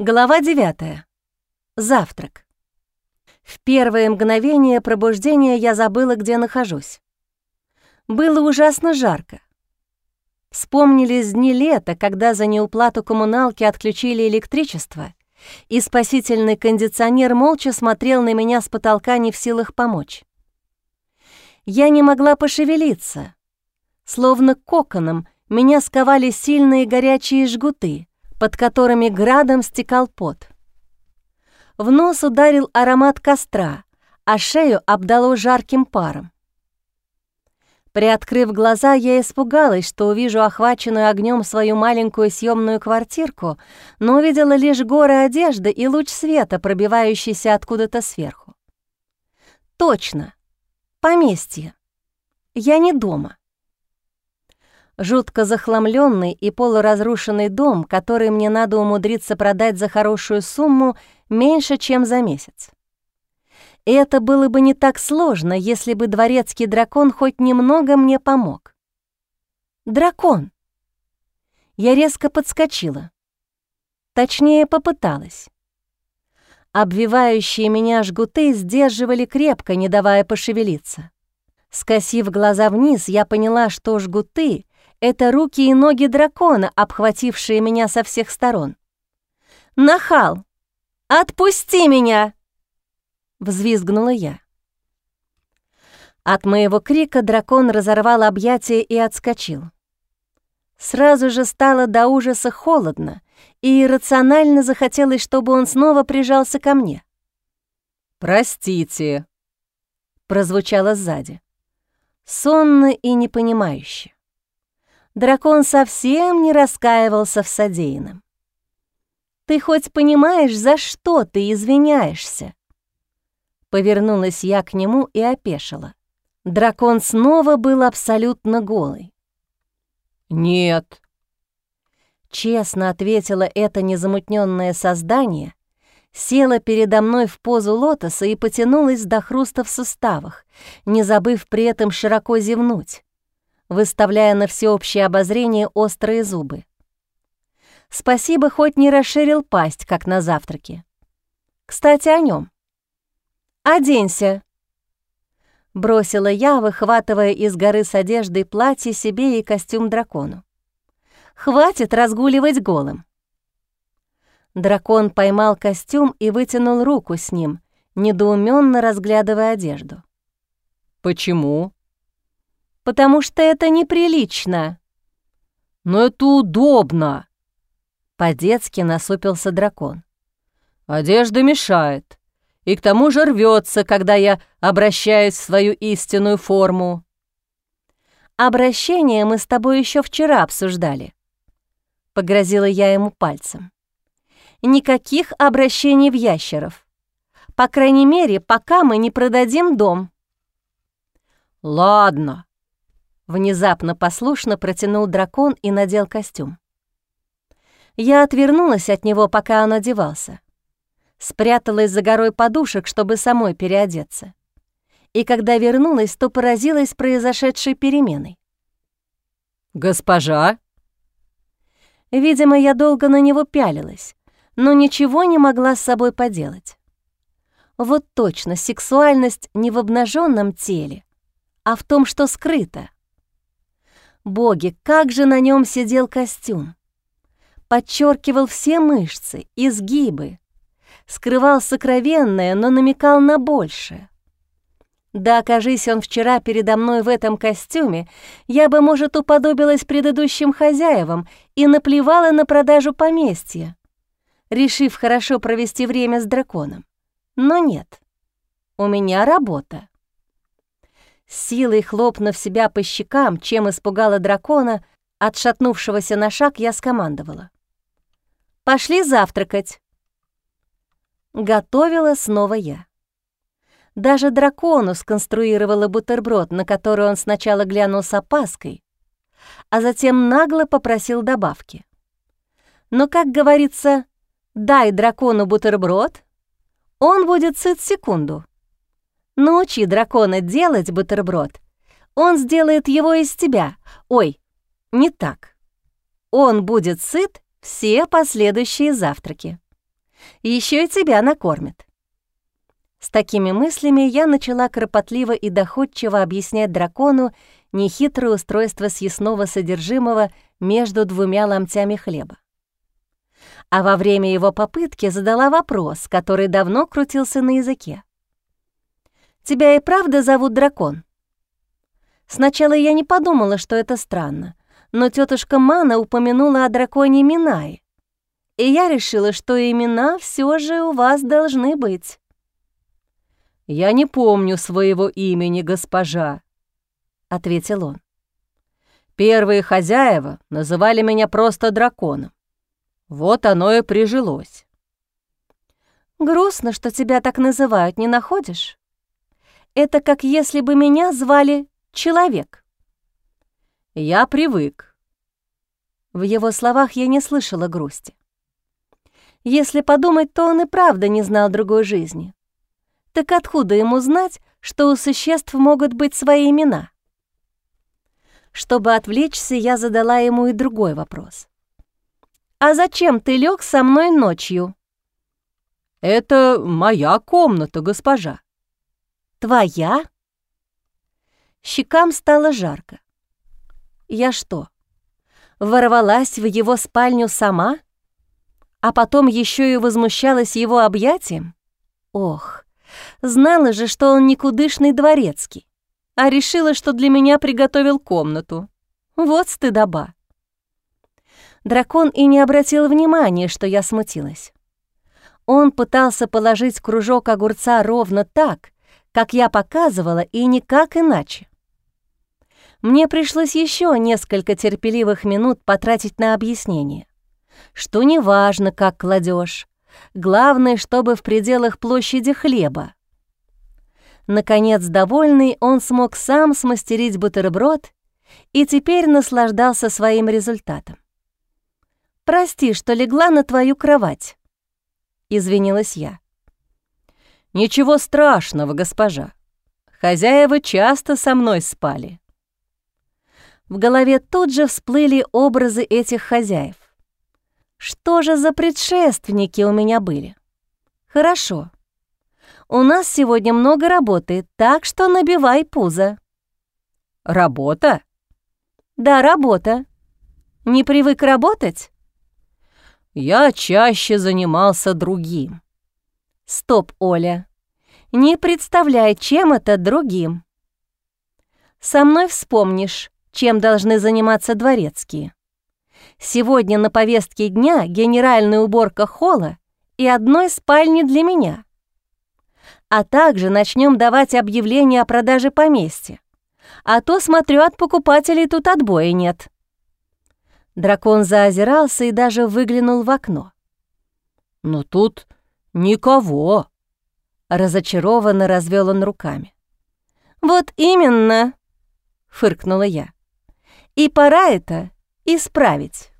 Глава 9. Завтрак. В первое мгновение пробуждения я забыла, где нахожусь. Было ужасно жарко. Вспомнились дни лета, когда за неуплату коммуналки отключили электричество, и спасительный кондиционер молча смотрел на меня с потолка не в силах помочь. Я не могла пошевелиться. Словно коконом меня сковали сильные горячие жгуты — под которыми градом стекал пот. В нос ударил аромат костра, а шею обдало жарким паром. Приоткрыв глаза, я испугалась, что увижу охваченную огнем свою маленькую съемную квартирку, но увидела лишь горы одежды и луч света, пробивающийся откуда-то сверху. Точно, поместье. Я не дома. Жутко захламленный и полуразрушенный дом, который мне надо умудриться продать за хорошую сумму меньше, чем за месяц. И это было бы не так сложно, если бы дворецкий дракон хоть немного мне помог. Дракон! Я резко подскочила. Точнее, попыталась. Обвивающие меня жгуты сдерживали крепко, не давая пошевелиться. Скосив глаза вниз, я поняла, что жгуты это руки и ноги дракона, обхватившие меня со всех сторон. «Нахал! Отпусти меня!» — взвизгнула я. От моего крика дракон разорвал объятия и отскочил. Сразу же стало до ужаса холодно, и иррационально захотелось, чтобы он снова прижался ко мне. «Простите», — прозвучало сзади. Сонно и непонимающе. Дракон совсем не раскаивался в содеянном. «Ты хоть понимаешь, за что ты извиняешься?» Повернулась я к нему и опешила. Дракон снова был абсолютно голый. «Нет», Честно ответила это незамутненное создание, села передо мной в позу лотоса и потянулась до хруста в суставах, не забыв при этом широко зевнуть выставляя на всеобщее обозрение острые зубы. Спасибо, хоть не расширил пасть, как на завтраке. Кстати, о нем. «Оденься!» Бросила я, выхватывая из горы с одеждой платье себе и костюм дракону. «Хватит разгуливать голым!» Дракон поймал костюм и вытянул руку с ним, недоуменно разглядывая одежду. «Почему?» Потому что это неприлично». «Но это удобно!» По-детски насупился дракон. «Одежда мешает, и к тому же рвется, когда я обращаюсь в свою истинную форму». «Обращение мы с тобой еще вчера обсуждали», — погрозила я ему пальцем. «Никаких обращений в ящеров. По крайней мере, пока мы не продадим дом». «Ладно», Внезапно послушно протянул дракон и надел костюм. Я отвернулась от него, пока он одевался. Спряталась за горой подушек, чтобы самой переодеться. И когда вернулась, то поразилась произошедшей переменой. «Госпожа?» Видимо, я долго на него пялилась, но ничего не могла с собой поделать. Вот точно, сексуальность не в обнаженном теле, а в том, что скрыто — Боги, как же на нем сидел костюм! Подчеркивал все мышцы, изгибы, скрывал сокровенное, но намекал на большее. Да, окажись он вчера передо мной в этом костюме, я бы, может, уподобилась предыдущим хозяевам и наплевала на продажу поместья, решив хорошо провести время с драконом. Но нет, у меня работа силой хлопнув себя по щекам, чем испугала дракона, отшатнувшегося на шаг, я скомандовала. «Пошли завтракать!» Готовила снова я. Даже дракону сконструировала бутерброд, на который он сначала глянул с опаской, а затем нагло попросил добавки. Но, как говорится, дай дракону бутерброд, он будет сыт секунду. Научи дракона делать бутерброд. Он сделает его из тебя. Ой, не так. Он будет сыт все последующие завтраки. Еще и тебя накормит. С такими мыслями я начала кропотливо и доходчиво объяснять дракону нехитрое устройство съестного содержимого между двумя ломтями хлеба. А во время его попытки задала вопрос, который давно крутился на языке. «Тебя и правда зовут дракон?» Сначала я не подумала, что это странно, но тетушка Мана упомянула о драконе Минае, и я решила, что имена все же у вас должны быть. «Я не помню своего имени, госпожа», — ответил он. «Первые хозяева называли меня просто драконом. Вот оно и прижилось». «Грустно, что тебя так называют, не находишь? Это как если бы меня звали Человек». «Я привык». В его словах я не слышала грусти. Если подумать, то он и правда не знал другой жизни. Так откуда ему знать, что у существ могут быть свои имена? Чтобы отвлечься, я задала ему и другой вопрос. «А зачем ты лег со мной ночью?» «Это моя комната, госпожа». «Твоя?» Щекам стало жарко. Я что, ворвалась в его спальню сама? А потом еще и возмущалась его объятием? Ох, Знала же, что он никудышный дворецкий, а решила, что для меня приготовил комнату. Вот стыдоба. Дракон и не обратил внимания, что я смутилась. Он пытался положить кружок огурца ровно так, как я показывала, и никак иначе. Мне пришлось еще несколько терпеливых минут потратить на объяснение, что неважно, как кладешь, главное, чтобы в пределах площади хлеба, Наконец, довольный, он смог сам смастерить бутерброд и теперь наслаждался своим результатом. «Прости, что легла на твою кровать», — извинилась я. «Ничего страшного, госпожа. Хозяева часто со мной спали». В голове тут же всплыли образы этих хозяев. Что же за предшественники у меня были? Хорошо. У нас сегодня много работы, так что набивай пузо». «Работа?» «Да, работа. Не привык работать?» «Я чаще занимался другим». «Стоп, Оля. Не представляй, чем это другим. Со мной вспомнишь, чем должны заниматься дворецкие. Сегодня на повестке дня генеральная уборка холла и одной спальни для меня а также начнем давать объявления о продаже поместья. А то, смотрю, от покупателей тут отбоя нет». Дракон заозирался и даже выглянул в окно. «Но тут никого», — разочарованно развел он руками. «Вот именно», — фыркнула я. «И пора это исправить».